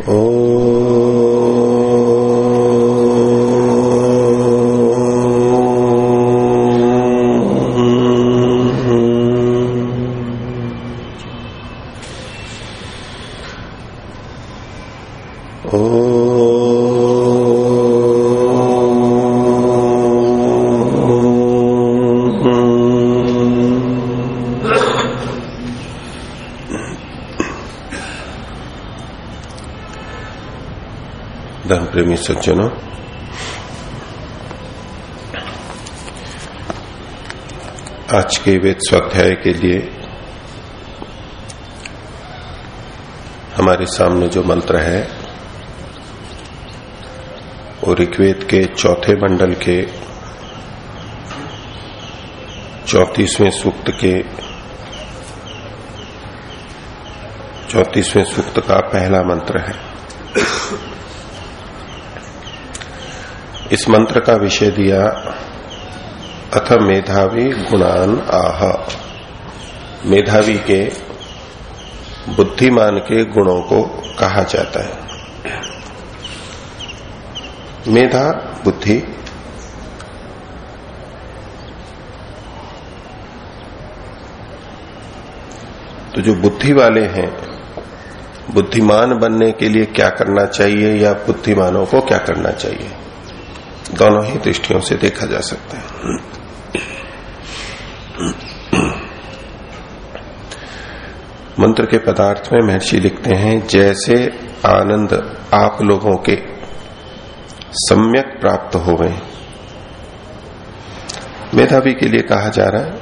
धर्म प्रेमी सज्जनों आज के वेद स्वाध्याय के लिए हमारे सामने जो मंत्र है, वो ऋग्वेद के चौथे मंडल के चौतीसवें सूक्त के चौतीसवें सूक्त का पहला मंत्र है। इस मंत्र का विषय दिया, अथ मेधावी गुणान आह। मेधावी के, बुद्धिमान के गुणों को कहा जाता है। मेधा, बुद्धि तो जो बुद्धि वाले हैं, बुद्धिमान बनने के लिए क्या करना चाहिए या बुद्धिमानों को क्या करना चाहिए? दोनों ही दृष्टियों से देखा जा सकता है। मंत्र के पदार्थ में महर्षि लिखते हैं, जैसे आनंद आप लोगों के सम्यक प्राप्त हो गए मेधावी के लिए कहा जा रहा है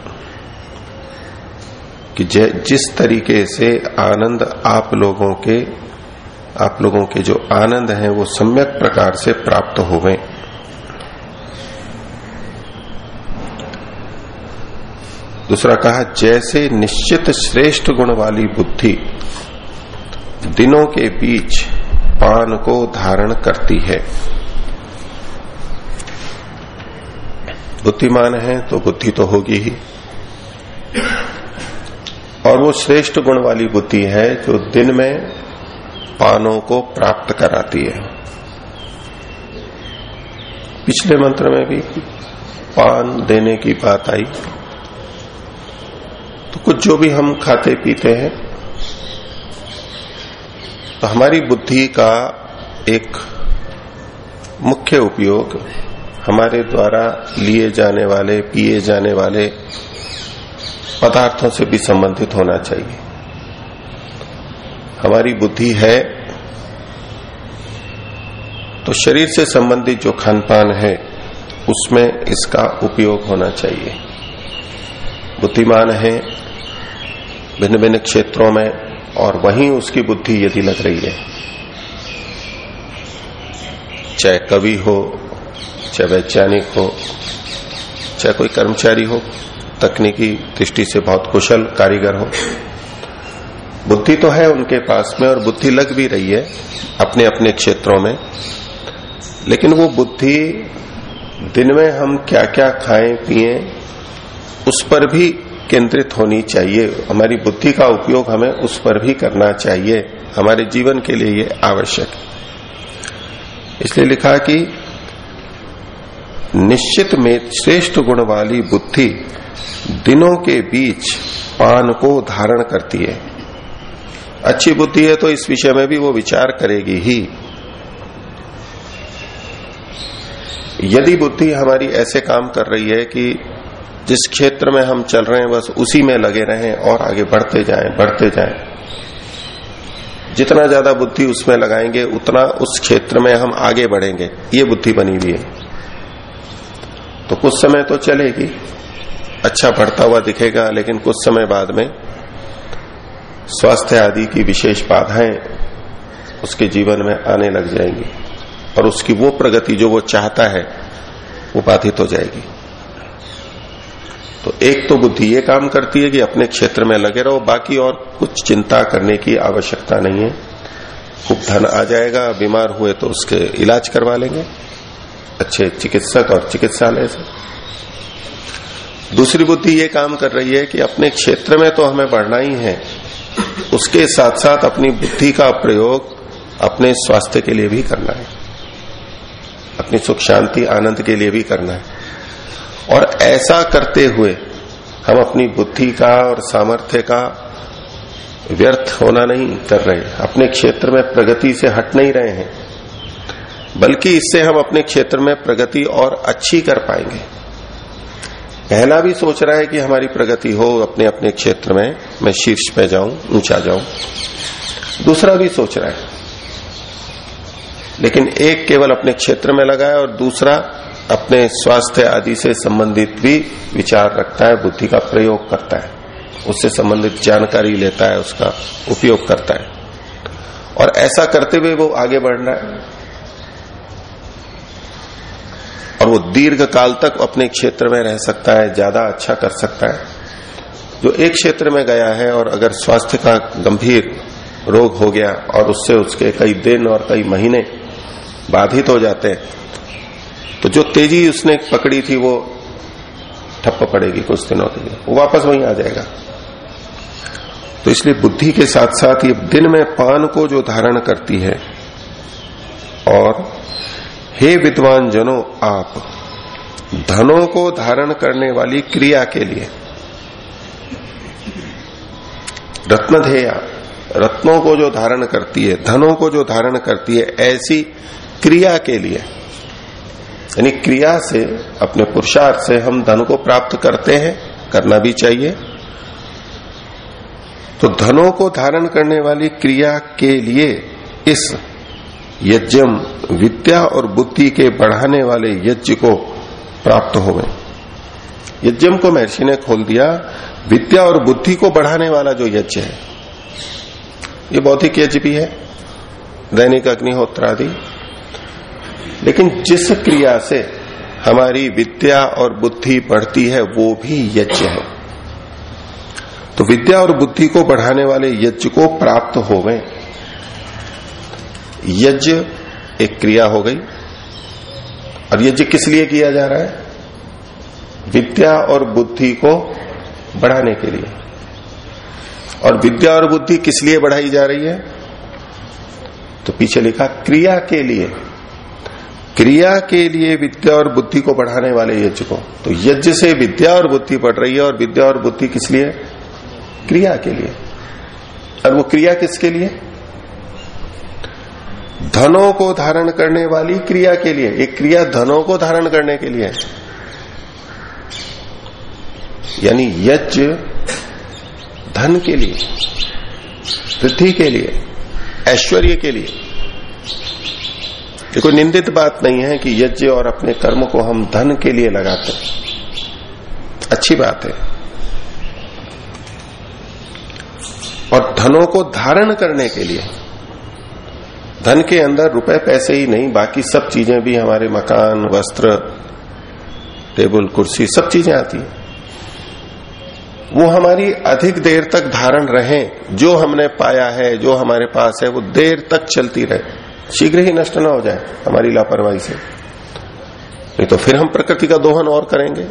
कि जिस तरीके से आनंद आप लोगों के, आप लोगों के जो आनंद है, वो सम्यक प्रकार से प्राप्त हो गए दूसरा कहा, जैसे निश्चित श्रेष्ठ गुण वाली बुद्धि दिनों के बीच पान को धारण करती है। बुद्धिमान है तो बुद्धि तो होगी ही। और वो श्रेष्ठ गुण वाली बुद्धि है जो दिन में पानों को प्राप्त कराती है। पिछले मंत्र में भी पान देने की बात आई। कुछ जो भी हम खाते पीते हैं तो हमारी बुद्धि का एक मुख्य उपयोग हमारे द्वारा लिए जाने वाले, पिए जाने वाले पदार्थों से भी संबंधित होना चाहिए। हमारी बुद्धि है तो शरीर से संबंधित जो खान पान है, उसमें इसका उपयोग होना चाहिए। बुद्धिमान है भिन्न भिन्न क्षेत्रों में, और वहीं उसकी बुद्धि यदि लग रही है। चाहे कवि हो, चाहे वैज्ञानिक हो, चाहे कोई कर्मचारी हो, तकनीकी दृष्टि से बहुत कुशल कारीगर हो, बुद्धि तो है उनके पास में, और बुद्धि लग भी रही है अपने अपने क्षेत्रों में। लेकिन वो बुद्धि दिन में हम क्या क्या खाएँ, पिए, उस पर भी केंद्रित होनी चाहिए। हमारी बुद्धि का उपयोग हमें उस पर भी करना चाहिए। हमारे जीवन के लिए ये आवश्यक है। इसलिए लिखा कि निश्चित में श्रेष्ठ गुण वाली बुद्धि दिनों के बीच पान को धारण करती है। अच्छी बुद्धि है तो इस विषय में भी वो विचार करेगी ही। यदि बुद्धि हमारी ऐसे काम कर रही है कि जिस क्षेत्र में हम चल रहे हैं, बस उसी में लगे रहें और आगे बढ़ते जाएँ बढ़ते जाएँ। जितना ज़्यादा बुद्धि उसमें लगाएँगे, उतना उस क्षेत्र में हम आगे बढ़ेंगे। ये बुद्धि बनी हुई है। तो कुछ समय तो चलेगी। अच्छा बढ़ता हुआ दिखेगा, लेकिन कुछ समय बाद में स्वास्थ्य आदि की विशेष बाधाएँ उसके जीवन में आने लग जाएँगी। और उसकी वो प्रगति जो वो चाहता है, वो बाधित हो जाएगी। तो एक तो बुद्धि ये काम करती है कि अपने क्षेत्र में लगे रहो, बाकी और कुछ चिंता करने की आवश्यकता नहीं है। खूब धन आ जाएगा, बीमार हुए तो उसके इलाज करवा लेंगे। अच्छे चिकित्सक और चिकित्सालय से। दूसरी बुद्धि ये काम कर रही है कि अपने क्षेत्र में तो हमें बढ़ना ही है। उसके साथ साथ अपनी बुद्धि का प्रयोग अपने स्वास्थ्य के लिए भी करना है। अपनी सुख, शांति, आनंद के लिए भी करना है। और ऐसा करते हुए हम अपनी बुद्धि का और सामर्थ्य का व्यर्थ होना नहीं कर रहे अपने क्षेत्र में प्रगति से हट नहीं रहे हैं। बल्कि इससे हम अपने क्षेत्र में प्रगति और अच्छी कर पाएँगे। पहला भी सोच रहा है कि हमारी प्रगति हो, अपने अपने क्षेत्र में, मैं शीर्ष पे जाऊँ, ऊँचा जाऊँ। दूसरा भी सोच रहा है। लेकिन एक केवल अपने क्षेत्र में लगा है और दूसरा अपने स्वास्थ्य आदि से संबंधित भी विचार रखता है, बुद्धि का प्रयोग करता है। उससे संबंधित जानकारी लेता है, उसका उपयोग करता है। और ऐसा करते हुए वो आगे बढ़ रहा है। और वो दीर्घ काल तक अपने क्षेत्र में रह सकता है, ज़्यादा अच्छा कर सकता है। जो एक क्षेत्र में गया है और अगर स्वास्थ्य का गंभीर रोग हो गया और उससे उसके कई दिन और कई महीने बाधित हो जाते हैं तो जो तेज़ी उसने पकड़ी थी वो ठप्प पड़ेगी कुछ दिनों के लिए। वो वापस वहीं आ जाएगा। तो इसलिए बुद्धि के साथ साथ ये दिन में पान को जो धारण करती है, और हे विद्वान जनों आप धनों को धारण करने वाली क्रिया के लिए, रत्नधेया, रत्नों को जो धारण करती है, धनों को जो धारण करती है, ऐसी क्रिया के लिए यानी क्रिया से, अपने पुरुषार्थ से हम धन को प्राप्त करते हैं, करना भी चाहिए। तो धनों को धारण करने वाली क्रिया के लिए इस यज्ञम, विद्या और बुद्धि के बढ़ाने वाले यज्ञ को प्राप्त हो गए यज्ञम को महर्षि ने खोल दिया, विद्या और बुद्धि को बढ़ाने वाला जो यज्ञ है। ये बौद्धिक यज्ञ भी है, दैनिक अग्निहोत्र आदि लेकिन जिस क्रिया से हमारी विद्या और बुद्धि बढ़ती है, वो भी यज्ञ है। तो विद्या और बुद्धि को बढ़ाने वाले यज्ञ को प्राप्त हो गए। यज्ञ एक क्रिया हो गई। और यज्ञ किस लिए किया जा रहा है? विद्या और बुद्धि को बढ़ाने के लिए। और विद्या और बुद्धि किस लिए बढ़ाई जा रही है? तो पीछे लिखा, क्रिया के लिए। क्रिया के लिए विद्या और बुद्धि को बढ़ाने वाले यज्ञ। को तो यज्ञ से विद्या और बुद्धि बढ़ रही है और विद्या और बुद्धि किस लिए? क्रिया के लिए। और वो क्रिया किसके लिए? धनों को धारण करने वाली क्रिया के लिए। एक क्रिया धनों को धारण करने के लिए यानी यज्ञ धन के लिए वृद्धि के लिए, ऐश्वर्य के लिए। ये कोई निंदित बात नहीं है कि यज्ञ और अपने कर्म को हम धन के लिए लगाते हैं। अच्छी बात है। और धनों को धारण करने के लिए, धन के अंदर रुपए पैसे ही नहीं, बाकी सब चीज़ें भी, हमारे मकान, वस्त्र, टेबल, कुर्सी, सब चीज़ें आती हैं। वो हमारी अधिक देर तक धारण रहे। जो हमने पाया है, जो हमारे पास है, वो देर तक चलती रहे। शीघ्र ही नष्ट ना हो जाए हमारी लापरवाही से। नहीं तो फिर हम प्रकृति का दोहन और करेंगे,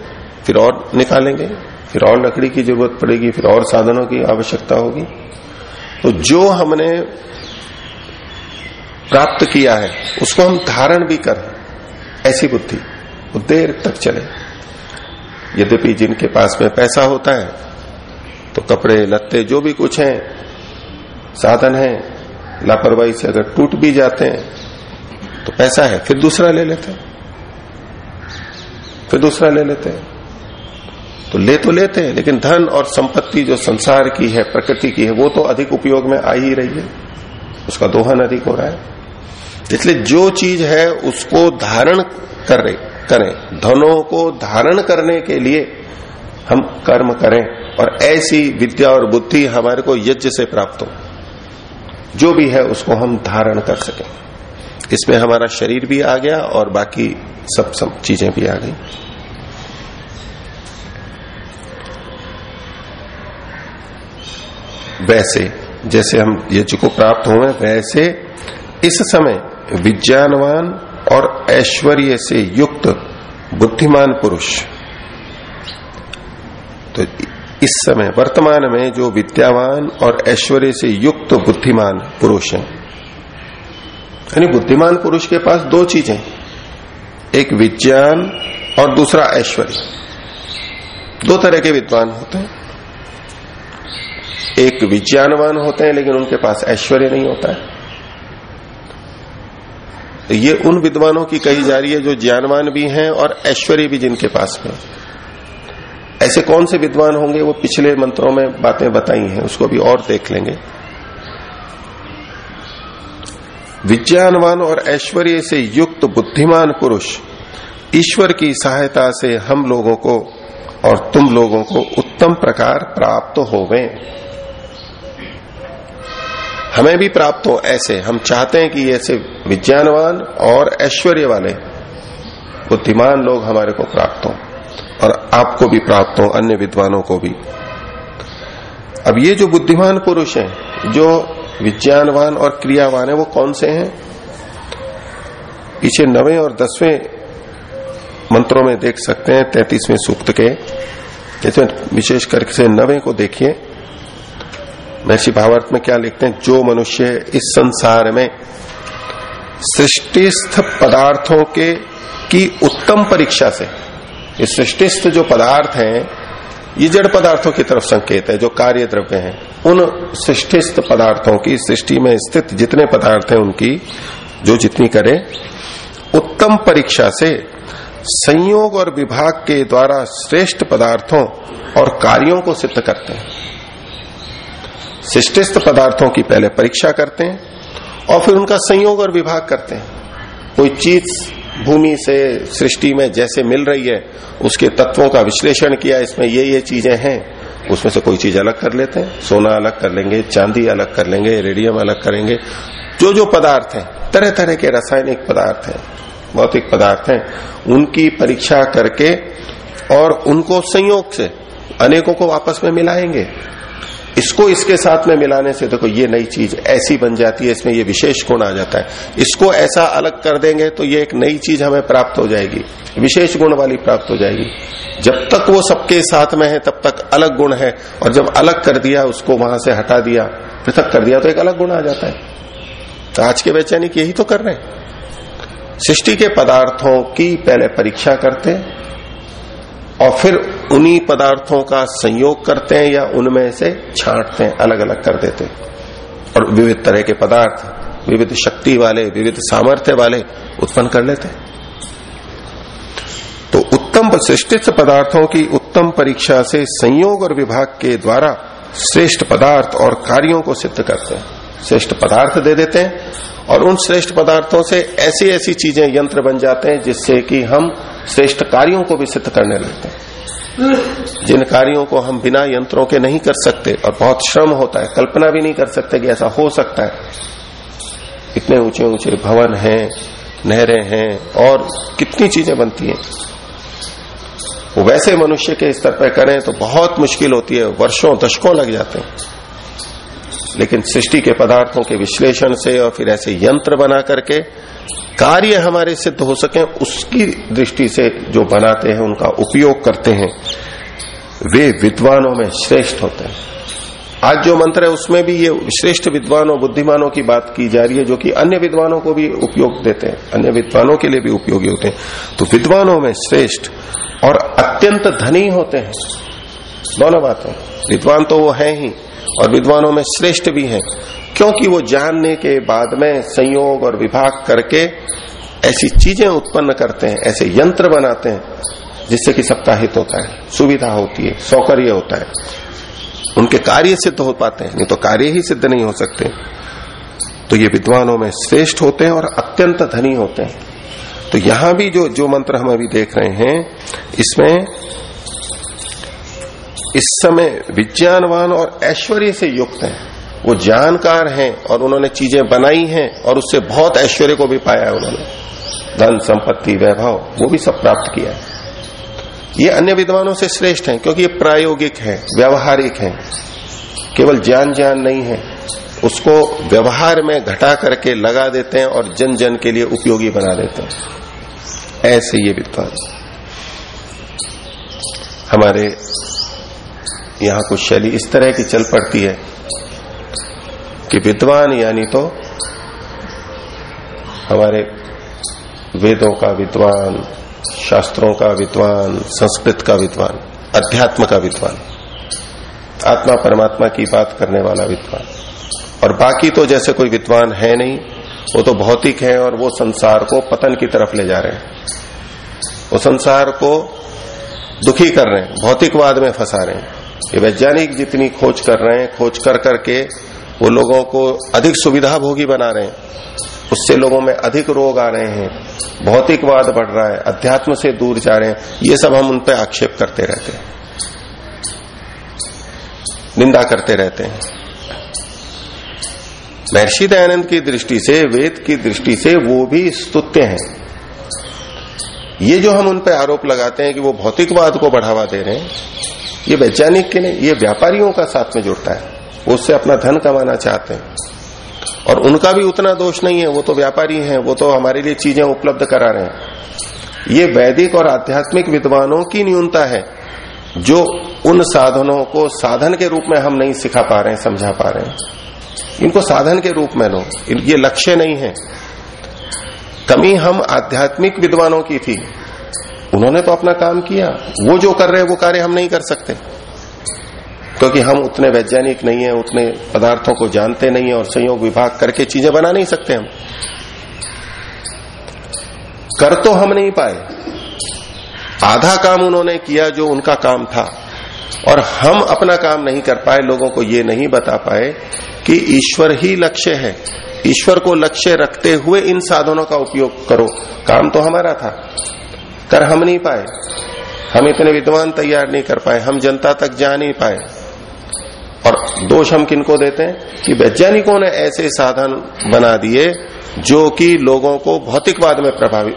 फिर और निकालेंगे, फिर और लकड़ी की ज़रूरत पड़ेगी, फिर और साधनों की आवश्यकता होगी। तो जो हमने प्राप्त किया है, उसको हम धारण भी कर, ऐसी बुद्धि, वो देर तक चले। यद्यपि जिनके पास में पैसा होता है तो कपड़े, लत्ते, जो भी कुछ हैं, साधन है लापरवाही से अगर टूट भी जाते हैं तो पैसा है, फिर दूसरा ले लेते हैं। फिर दूसरा ले लेते हैं। तो ले तो लेते हैं, लेकिन धन और संपत्ति जो संसार की है, प्रकृति की है, वो तो अधिक उपयोग में आ ही रही है। उसका दोहन अधिक हो रहा है। इसलिए जो चीज़ है, उसको धारण कर, करें। धनों को धारण करने के लिए हम कर्म करें, और ऐसी विद्या और बुद्धि हमारे को यज्ञ से प्राप्त हो। जो भी है उसको हम धारण कर सकें। इसमें हमारा शरीर भी आ गया और बाकी सब सब चीज़ें भी आ गई। वैसे, जैसे हम यज्ञ को प्राप्त हुए, वैसे इस समय विज्ञानवान और ऐश्वर्य से युक्त बुद्धिमान पुरुष तो इस समय वर्तमान में जो विद्यावान और ऐश्वर्य से युक्त बुद्धिमान पुरुष हैं। यानी बुद्धिमान पुरुष के पास दो चीज़ें एक विज्ञान और दूसरा ऐश्वर्य। दो तरह के विद्वान होते हैं। एक विज्ञानवान होते हैं, लेकिन उनके पास ऐश्वर्य नहीं होता है। तो ये उन विद्वानों की कही जा रही है जो ज्ञानवान भी हैं और ऐश्वर्य भी जिनके पास है। ऐसे कौन से विद्वान होंगे? वो पिछले मंत्रों में बातें बताई हैं, उसको भी और देख लेंगे। विज्ञानवान और ऐश्वर्य से युक्त बुद्धिमान पुरुष, ईश्वर की सहायता से हम लोगों को और तुम लोगों को उत्तम प्रकार प्राप्त हो गए हमें भी प्राप्त हो ऐसे। हम चाहते हैं कि ऐसे विज्ञानवान और ऐश्वर्य वाले बुद्धिमान लोग हमारे को प्राप्त हो। और आपको भी प्राप्त हो, अन्य विद्वानों को भी। अब ये जो बुद्धिमान पुरुष हैं, जो विज्ञानवान और क्रियावान है, वो कौन से हैं? पीछे नवे और दसवें मंत्रों में देख सकते हैं, तैतीसवें सूक्त के। जैसे विशेष करके से नवे को देखिए। महर्षि भावार्थ में क्या लिखते हैं? जो मनुष्य इस संसार में सृष्टिस्थ पदार्थों के की उत्तम परीक्षा से ये सृष्टिस्थ जो पदार्थ हैं, ये जड़ पदार्थों की तरफ़ संकेत है, जो कार्य द्रव्य हैं। उन सृष्टिस्थ पदार्थों की सृष्टि में स्थित जितने पदार्थ हैं उनकी, जो जितनी करे, उत्तम परीक्षा से संयोग और विभाग के द्वारा श्रेष्ठ पदार्थों और कार्यों को सिद्ध करते हैं। शिष्टिस्थ पदार्थों की पहले परीक्षा करते हैं और फिर उनका संयोग और विभाग करते हैं। कोई चीज़ भूमि से, सृष्टि में जैसे मिल रही है, उसके तत्वों का विश्लेषण किया, इसमें ये ये चीज़ें हैं, उसमें से कोई चीज़ अलग कर लेते हैं। सोना अलग कर लेंगे, चांदी अलग कर लेंगे, रेडियम अलग करेंगे जो जो पदार्थ हैं तरह तरह के रासायनिक पदार्थ हैं, भौतिक पदार्थ हैं, उनकी परीक्षा करके और उनको संयोग से अनेकों को आपस में मिलाएँगे। इसको इसके साथ में मिलाने से देखो ये नई चीज़ ऐसी बन जाती है, इसमें ये विशेष गुण आ जाता है। इसको ऐसा अलग कर देंगे तो ये एक नई चीज़ हमें प्राप्त हो जाएगी, विशेष गुण वाली प्राप्त हो जाएगी। जब तक वो सबके साथ में है, तब तक अलग गुण है, और जब अलग कर दिया, उसको वहाँ से हटा दिया, पृथक कर दिया तो एक अलग गुण आ जाता है। तो आज के वैज्ञानिक यही तो कर रहे हैं। सृष्टि के पदार्थों की पहले परीक्षा करते और फिर उन्हीं पदार्थों का संयोग करते हैं या उनमें से छांटते हैं अलग अलग कर देते हैं। और विविध तरह के पदार्थ, विविध शक्ति वाले, विविध सामर्थ्य वाले उत्पन्न कर लेते हैं। तो उत्तम सृष्टित पदार्थों की उत्तम परीक्षा से संयोग और विभाग के द्वारा श्रेष्ठ पदार्थ और कार्यों को सिद्ध करते हैं। श्रेष्ठ पदार्थ दे देते हैं और उन श्रेष्ठ पदार्थों से ऐसी ऐसी चीज़ें यंत्र बन जाते हैं जिससे कि हम श्रेष्ठ कार्यों को भी सिद्ध करने लगते हैं। जिन कार्यों को हम बिना यंत्रों के नहीं कर सकते और बहुत श्रम होता है, कल्पना भी नहीं कर सकते कि ऐसा हो सकता है। इतने ऊँचे ऊँचे भवन हैं, नहरें हैं और कितनी चीज़ें बनती हैं। वो वैसे मनुष्य के स्तर पर करें तो बहुत मुश्किल होती है, वर्षों, दशकों लग जाते हैं। लेकिन सृष्टि के पदार्थों के विश्लेषण से और फिर ऐसे यंत्र बना करके कार्य हमारे सिद्ध हो सके, उसकी दृष्टि से जो बनाते हैं, उनका उपयोग करते हैं, वे विद्वानों में श्रेष्ठ होते हैं। आज जो मंत्र है, उसमें भी ये श्रेष्ठ विद्वानों, बुद्धिमानों की बात की जा रही है, जो कि अन्य विद्वानों को भी उपयोग देते हैं, अन्य विद्वानों के लिए भी उपयोगी होते हैं। तो विद्वानों में श्रेष्ठ और अत्यंत धनी होते हैं। दोनों बातें विद्वान तो वो है ही और विद्वानों में श्रेष्ठ भी हैं, क्योंकि वो जानने के बाद में संयोग और विभाग करके ऐसी चीज़ें उत्पन्न करते हैं, ऐसे यंत्र बनाते हैं, जिससे कि सबका हित होता है, सुविधा होती है, सौकर्य होता है। उनके कार्य सिद्ध हो पाते हैं, नहीं तो कार्य ही सिद्ध नहीं हो सकते। तो ये विद्वानों में श्रेष्ठ होते हैं और अत्यंत धनी होते हैं। तो यहाँ भी जो जो मंत्र हम अभी देख रहे हैं, इसमें इस समय विज्ञानवान और ऐश्वर्य से युक्त हैं। वो जानकार हैं और उन्होंने चीज़ें बनाई हैं और उससे बहुत ऐश्वर्य को भी पाया है उन्होंने। धन, संपत्ति, वैभव, वो भी सब प्राप्त किया है। ये अन्य विद्वानों से श्रेष्ठ हैं क्योंकि ये प्रायोगिक है, व्यवहारिक है। केवल ज्ञान ज्ञान नहीं है। उसको व्यवहार में घटा करके लगा देते हैं और जन जन के लिए उपयोगी बना देते हैं। ऐसे ये विद्वान। हमारे यहाँ कुछ शैली इस तरह की चल पड़ती है कि विद्वान यानी तो हमारे वेदों का विद्वान, शास्त्रों का विद्वान, संस्कृत का विद्वान, अध्यात्म का विद्वान, आत्मा परमात्मा की बात करने वाला विद्वान। और बाकी तो जैसे कोई विद्वान है नहीं, वो तो भौतिक है और वो संसार को पतन की तरफ़ ले जा रहे हैं। वो संसार को दुखी कर रहे हैं, भौतिकवाद में फंसा रहे हैं। ये वैज्ञानिक जितनी खोज कर रहे हैं, खोज कर करके वो लोगों को अधिक सुविधा भोगी बना रहे हैं। उससे लोगों में अधिक रोग आ रहे हैं। भौतिकवाद बढ़ रहा है, अध्यात्म से दूर जा रहे हैं। ये सब हम उन पर आक्षेप करते रहते हैं। निंदा करते रहते हैं। महर्षि दयानंद की दृष्टि से, वेद की दृष्टि से वो भी स्तुत्य हैं। ये जो हम उन पर आरोप लगाते हैं कि वो भौतिकवाद को बढ़ावा दे रहे हैं ये वैज्ञानिक के नहीं, ये व्यापारियों का साथ में जुड़ता है। वो उससे अपना धन कमाना चाहते हैं। और उनका भी उतना दोष नहीं है, वो तो व्यापारी हैं, वो तो हमारे लिए चीज़ें उपलब्ध करा रहे हैं। ये वैदिक और आध्यात्मिक विद्वानों की न्यूनता है, जो उन साधनों को साधन के रूप में हम नहीं सिखा पा रहे हैं, समझा पा रहे हैं। इनको साधन के रूप में लो, ये लक्ष्य नहीं है। कमी हम आध्यात्मिक विद्वानों की थी। उन्होंने तो अपना काम किया। वो जो कर रहे हैं, वो कार्य हम नहीं कर सकते। क्योंकि हम उतने वैज्ञानिक नहीं है, उतने पदार्थों को जानते नहीं है और संयोग विभाग करके चीज़ें बना नहीं सकते हम। कर तो हम नहीं पाए। आधा काम उन्होंने किया जो उनका काम था। और हम अपना काम नहीं कर पाए, लोगों को ये नहीं बता पाए कि ईश्वर ही लक्ष्य है। ईश्वर को लक्ष्य रखते हुए इन साधनों का उपयोग करो। काम तो हमारा था। कर हम नहीं पाए। हम इतने विद्वान तैयार नहीं कर पाए। हम जनता तक जा नहीं पाए। और दोष हम किनको देते हैं? कि वैज्ञानिकों ने ऐसे साधन बना दिए जो कि लोगों को भौतिकवाद में प्रभावित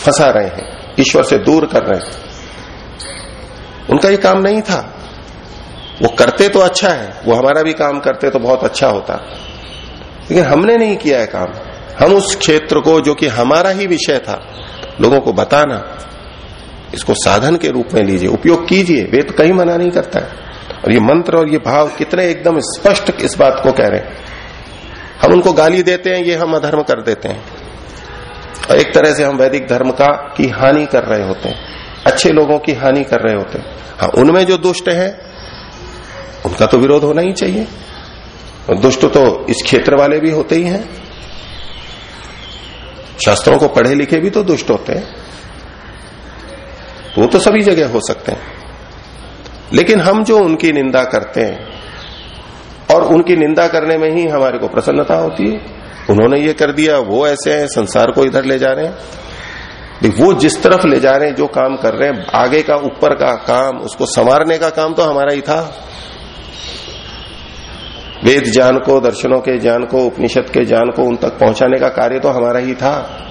फंसा रहे हैं, ईश्वर से दूर कर रहे हैं। उनका ये काम नहीं था। वो करते तो अच्छा है। वो हमारा भी काम करते तो बहुत अच्छा होता। लेकिन हमने नहीं किया है काम। हम उस क्षेत्र को जो कि हमारा ही विषय था लोगों को बताना, इसको साधन के रूप में लीजिए, उपयोग कीजिए, वेद कहीं मना नहीं करता है। और ये मंत्र और ये भाव कितने एकदम स्पष्ट इस बात को कह रहे हैं। हम उनको गाली देते हैं, ये हम अधर्म कर देते हैं। और एक तरह से हम वैदिक धर्म का, की हानि कर रहे होते हैं। अच्छे लोगों की हानि कर रहे होते हैं। हाँ उनमें जो दुष्ट है, उनका तो विरोध होना ही चाहिए। दुष्ट तो इस क्षेत्र वाले भी होते ही हैं। शास्त्रों को पढ़े लिखे भी तो दुष्ट होते हैं। वो तो सभी जगह हो सकते हैं। लेकिन हम जो उनकी निंदा करते हैं, और उनकी निंदा करने में ही हमारे को प्रसन्नता होती है। उन्होंने ये कर दिया, वो ऐसे हैं, संसार को इधर ले जा रहे हैं। वो जिस तरफ़ ले जा रहे हैं, जो काम कर रहे हैं, आगे का, ऊपर का काम, उसको संवारने का काम तो हमारा ही था। वेद ज्ञान को, दर्शनों के ज्ञान को, उपनिषद के ज्ञान को उन तक पहुँचाने का कार्य तो हमारा ही था।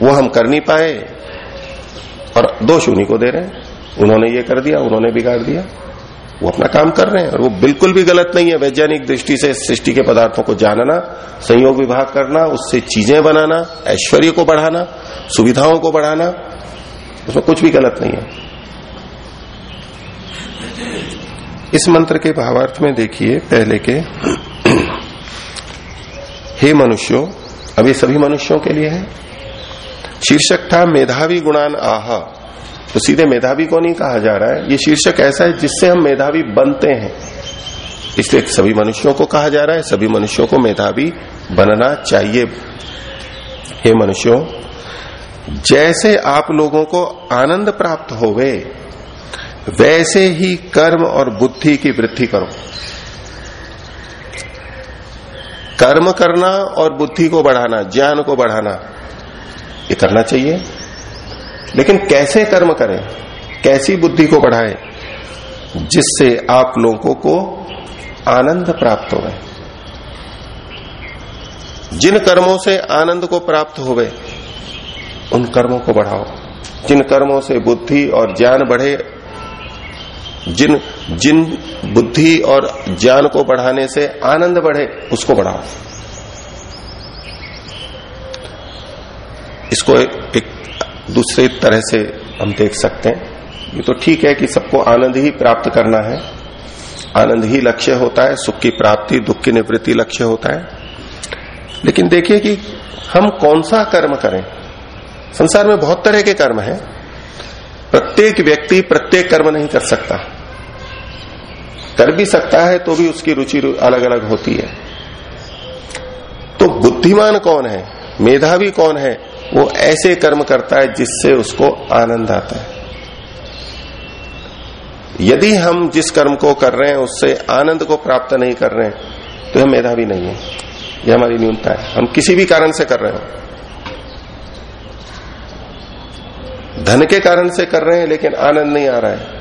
वो हम कर नहीं पाए और दोष उन्हीं को दे रहे हैं। उन्होंने ये कर दिया, उन्होंने बिगाड़ दिया। वो अपना काम कर रहे हैं और वो बिल्कुल भी गलत नहीं है। वैज्ञानिक दृष्टि से सृष्टि के पदार्थों को जानना, संयोग विभाग करना, उससे चीज़ें बनाना, ऐश्वर्य को बढ़ाना, सुविधाओं को बढ़ाना, उसमें कुछ भी गलत नहीं है। इस मंत्र के भावार्थ में देखिए, पहले के। हे मनुष्यों अभी सभी मनुष्यों के लिए है। शीर्षक था, मेधावी गुणान आह। तो सीधे मेधावी को नहीं कहा जा रहा है। ये शीर्षक ऐसा है जिससे हम मेधावी बनते हैं। इसलिए सभी मनुष्यों को कहा जा रहा है, सभी मनुष्यों को मेधावी बनना चाहिए। हे मनुष्यों, जैसे आप लोगों को आनंद प्राप्त होवे वैसे ही कर्म और बुद्धि की वृद्धि करो। कर्म करना और बुद्धि को बढ़ाना, ज्ञान को बढ़ाना, ये करना चाहिए। लेकिन कैसे कर्म करें? कैसी बुद्धि को बढ़ाए? जिससे आप लोगों को आनंद प्राप्त हो जिन कर्मों से आनंद को प्राप्त हो उन कर्मों को बढ़ाओ। जिन कर्मों से बुद्धि और ज्ञान बढ़े जिन जिन बुद्धि और ज्ञान को बढ़ाने से आनंद बढ़े उसको बढ़ाओ। इसको एक, एक दूसरे तरह से हम देख सकते हैं। ये तो ठीक है कि सबको आनंद ही प्राप्त करना है। आनंद ही लक्ष्य होता है सुख की प्राप्ति दुख की निवृत्ति लक्ष्य होता है। लेकिन देखिए कि हम कौन सा कर्म करें? संसार में बहुत तरह के कर्म हैं। प्रत्येक व्यक्ति प्रत्येक कर्म नहीं कर सकता। कर भी सकता है तो भी उसकी रुचि अलग अलग होती है। तो बुद्धिमान कौन है? मेधावी कौन है? वो ऐसे कर्म करता है जिससे उसको आनंद आता है। यदि हम जिस कर्म को कर रहे हैं, उससे आनंद को प्राप्त नहीं कर रहे हैं तो हम मेधावी नहीं है। ये हमारी न्यूनता है। हम किसी भी कारण से कर रहे हो। धन के कारण से कर रहे हैं, लेकिन आनंद नहीं आ रहा है।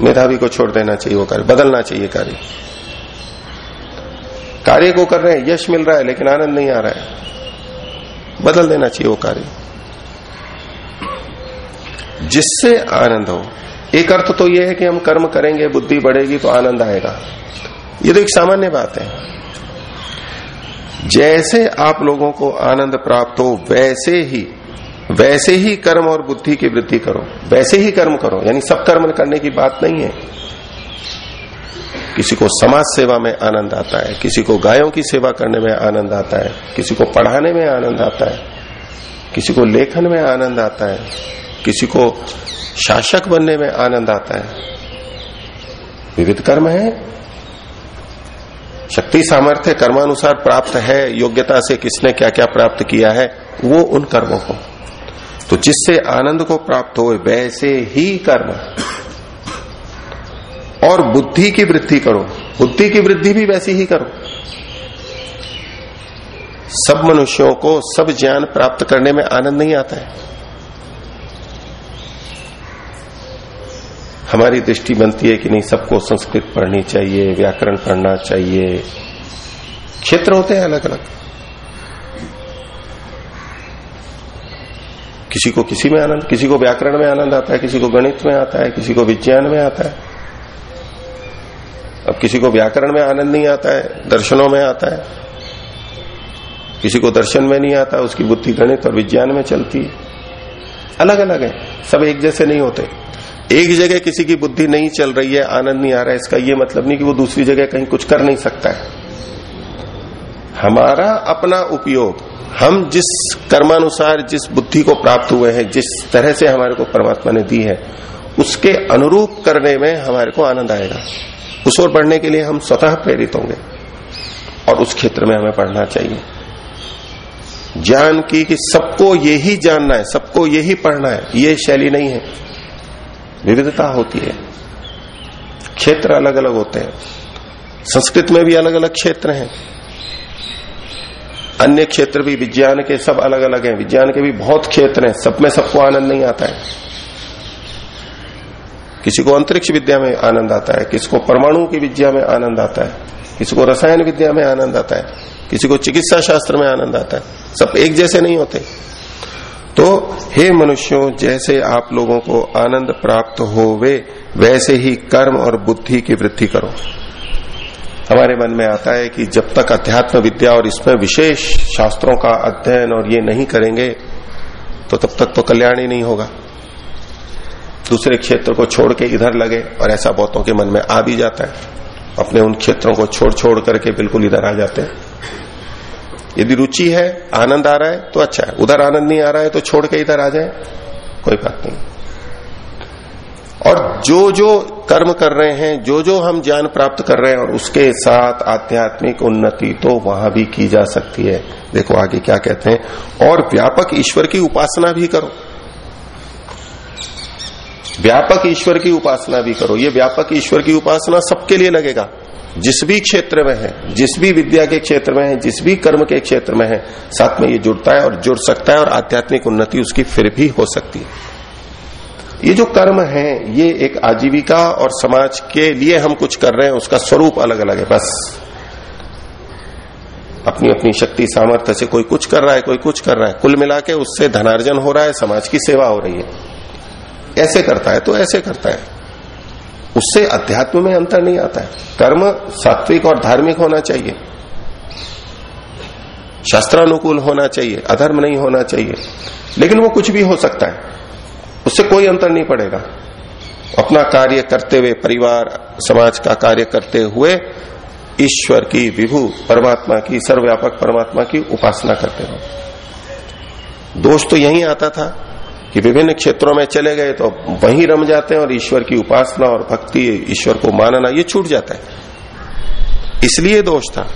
मेधावी को छोड़ देना चाहिए, वो कार्य, बदलना चाहिए कार्य। कार्य को कर रहे हैं, यश मिल रहा है, लेकिन आनंद नहीं आ रहा है। बदल देना चाहिए वो कार्य। जिससे आनंद हो। एक अर्थ तो यह है कि हम कर्म करेंगे, बुद्धि बढ़ेगी तो आनंद आएगा। ये तो एक सामान्य बात है। जैसे आप लोगों को आनंद प्राप्त हो, वैसे ही वैसे ही कर्म और बुद्धि की वृद्धि करो। वैसे ही कर्म करो, यानी सब कर्म करने की बात नहीं है। किसी को समाज सेवा में आनंद आता है, किसी को गायों की सेवा करने में आनंद आता है, किसी को पढ़ाने में आनंद आता है, किसी को लेखन में आनंद आता है, किसी को शासक बनने में आनंद आता है। विविध कर्म है। शक्ति, सामर्थ्य, कर्मानुसार प्राप्त है, योग्यता से किसने क्या क्या प्राप्त किया है, वो उन कर्मों को। तो जिससे आनंद को प्राप्त हो वैसे ही कर्म। और बुद्धि की वृद्धि करो। बुद्धि की वृद्धि भी वैसी ही करो। सब मनुष्यों को सब ज्ञान प्राप्त करने में आनंद नहीं आता है। हमारी दृष्टि बनती है कि नहीं, सबको संस्कृत पढ़नी चाहिए, व्याकरण पढ़ना चाहिए। क्षेत्र होते हैं अलग अलग किसी को किसी में आनंद, किसी को व्याकरण में आनंद आता है, किसी को गणित में आता है, किसी को विज्ञान में आता है। अब किसी को व्याकरण में आनंद नहीं आता है, दर्शनों में आता है। किसी को दर्शन में नहीं आता, उसकी बुद्धि गणित और विज्ञान में चलती है। अलग अलग है, सब एक जैसे नहीं होते। एक जगह किसी की बुद्धि नहीं चल रही है, आनंद नहीं आ रहा है, इसका ये मतलब नहीं कि वो दूसरी जगह कहीं कुछ कर नहीं सकता है। हमारा अपना उपयोग हम जिस कर्मानुसार, जिस बुद्धि को प्राप्त हुए हैं, जिस तरह से हमारे को परमात्मा ने दी है, उसके अनुरूप करने में हमारे को आनंद आएगा। उस ओर बढ़ने के लिए हम स्वतः प्रेरित होंगे और उस क्षेत्र में हमें पढ़ना चाहिए। ज्ञान की कि सबको यही जानना है, सबको यही पढ़ना है, ये शैली नहीं है। विविधता होती है। क्षेत्र अलग अलग होते हैं। संस्कृत में भी अलग अलग क्षेत्र हैं। अन्य क्षेत्र भी विज्ञान के सब अलग अलग हैं। विज्ञान के भी बहुत क्षेत्र हैं। सब में सबको आनंद नहीं आता है। किसी को अंतरिक्ष विद्या में आनंद आता है, किसी को परमाणु की विद्या में आनंद आता है, किसी को रसायन विद्या में आनंद आता है, किसी को चिकित्सा शास्त्र में आनंद आता है। सब एक जैसे नहीं होते। तो हे मनुष्यों, जैसे आप लोगों को आनंद प्राप्त होवे, वैसे ही कर्म और बुद्धि की वृद्धि करो। हमारे मन में आता है कि जब तक अध्यात्म विद्या और इसमें विशेष शास्त्रों का अध्ययन और ये नहीं करेंगे तो तब तक तो कल्याण ही नहीं होगा। दूसरे क्षेत्र को छोड़ के इधर लगे और ऐसा बहुतों के मन में आ भी जाता है। अपने उन क्षेत्रों को छोड़ छोड़ करके बिल्कुल इधर आ जाते हैं। यदि रुचि है, आनंद आ रहा है तो अच्छा है। उधर आनंद नहीं आ रहा है तो छोड़ के इधर आ जाए। कोई बात नहीं। और जो जो कर्म कर रहे हैं, जो जो हम ज्ञान प्राप्त कर रहे हैं और उसके साथ आध्यात्मिक उन्नति तो वहाँ भी की जा सकती है। देखो आगे क्या कहते हैं, और व्यापक ईश्वर की उपासना भी करो। व्यापक ईश्वर की उपासना भी करो। ये व्यापक ईश्वर की उपासना सबके लिए लगेगा। जिस भी क्षेत्र में है, जिस भी विद्या के क्षेत्र में है, जिस भी कर्म के क्षेत्र में है, साथ में ये जुड़ता है और जुड़ सकता है और आध्यात्मिक उन्नति उसकी फिर भी हो सकती है। ये जो कर्म है, ये एक आजीविका और समाज के लिए हम कुछ कर रहे हैं, उसका स्वरूप अलग अलग है, बस। अपनी अपनी शक्ति, सामर्थ्य से कोई कुछ कर रहा है, कोई कुछ कर रहा है। कुल मिला के उससे धनार्जन हो रहा है, समाज की सेवा हो रही है। ऐसे करता है तो ऐसे करता है। उससे अध्यात्म में अंतर नहीं आता है। कर्म सात्विक और धार्मिक होना चाहिए। शास्त्रानुकूल होना चाहिए, अधर्म नहीं होना चाहिए। लेकिन वो कुछ भी हो सकता है। उससे कोई अंतर नहीं पड़ेगा। अपना कार्य करते हुए, परिवार, समाज का कार्य करते हुए ईश्वर की विभु, परमात्मा की, सर्वव्यापक परमात्मा की उपासना करते रहो। दोष तो यही आता था कि विभिन्न क्षेत्रों में चले गए तो वहीं रम जाते हैं और ईश्वर की उपासना और भक्ति, ईश्वर को मानना, ये छूट जाता है। इसलिए दोष था।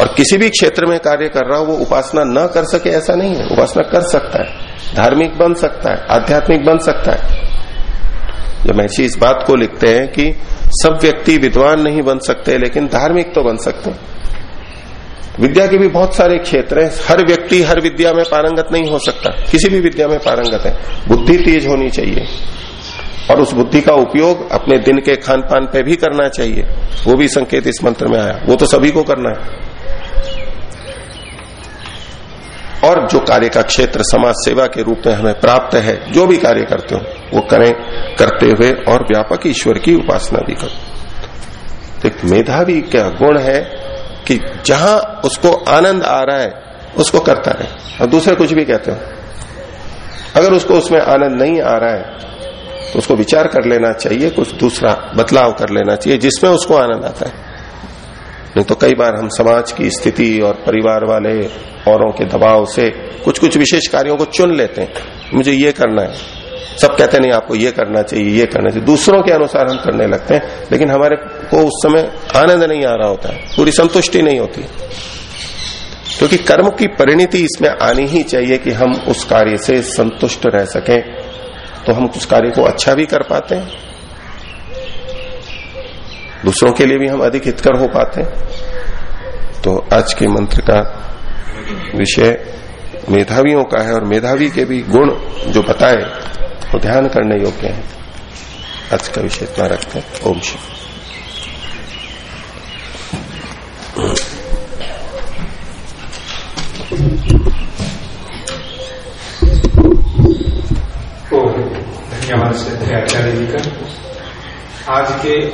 और किसी भी क्षेत्र में कार्य कर रहा हो, वो उपासना न कर सके ऐसा नहीं है। उपासना कर सकता है। धार्मिक बन सकता है, आध्यात्मिक बन सकता है। जब महर्षि इस बात को लिखते हैं कि सब व्यक्ति विद्वान नहीं बन सकते, लेकिन धार्मिक तो बन सकते विद्या के भी बहुत सारे क्षेत्र हैं। हर व्यक्ति हर विद्या में पारंगत नहीं हो सकता। किसी भी विद्या में पारंगत है। बुद्धि तेज होनी चाहिए। और उस बुद्धि का उपयोग अपने दिन के खान पान पे भी करना चाहिए। वो भी संकेत इस मंत्र में आया। वो तो सभी को करना है। और जो कार्य का क्षेत्र समाज सेवा के रूप में हमें प्राप्त है, जो भी कार्य करते हो, वो करें, करते हुए और व्यापक ईश्वर की उपासना भी करो। तो मेधावी क्या गुण है कि जहाँ उसको आनंद आ रहा है, उसको करता रहे। और दूसरे कुछ भी कहते हो। अगर उसको उसमें आनंद नहीं आ रहा है तो उसको विचार कर लेना चाहिए, कुछ दूसरा बदलाव कर लेना चाहिए, जिसमें उसको आनंद आता है। नहीं तो कई बार हम समाज की स्थिति और परिवार वाले औरों के दबाव से कुछ कुछ विशेष कार्यों को चुन लेते हैं। मुझे ये करना है। सब कहते नहीं, आपको ये करना चाहिए, ये करना चाहिए। दूसरों के अनुसार हम करने लगते हैं, लेकिन हमारे को उस समय आनंद नहीं आ रहा होता है, पूरी संतुष्टि नहीं होती। क्योंकि तो कर्म की परिणति इसमें आनी ही चाहिए कि हम उस कार्य से संतुष्ट रह सकें तो हम उस कार्य को अच्छा भी कर पाते हैं। दूसरों के लिए भी हम अधिक हितकर हो पाते हैं। तो आज के मंत्र का विषय मेधावियों का है और मेधावी के भी गुण जो बताए, वो तो ध्यान करने योग्य है। आज का विषय इतना रखते हैं। ओम शिव धन्यवाद आज के